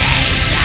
Yeah.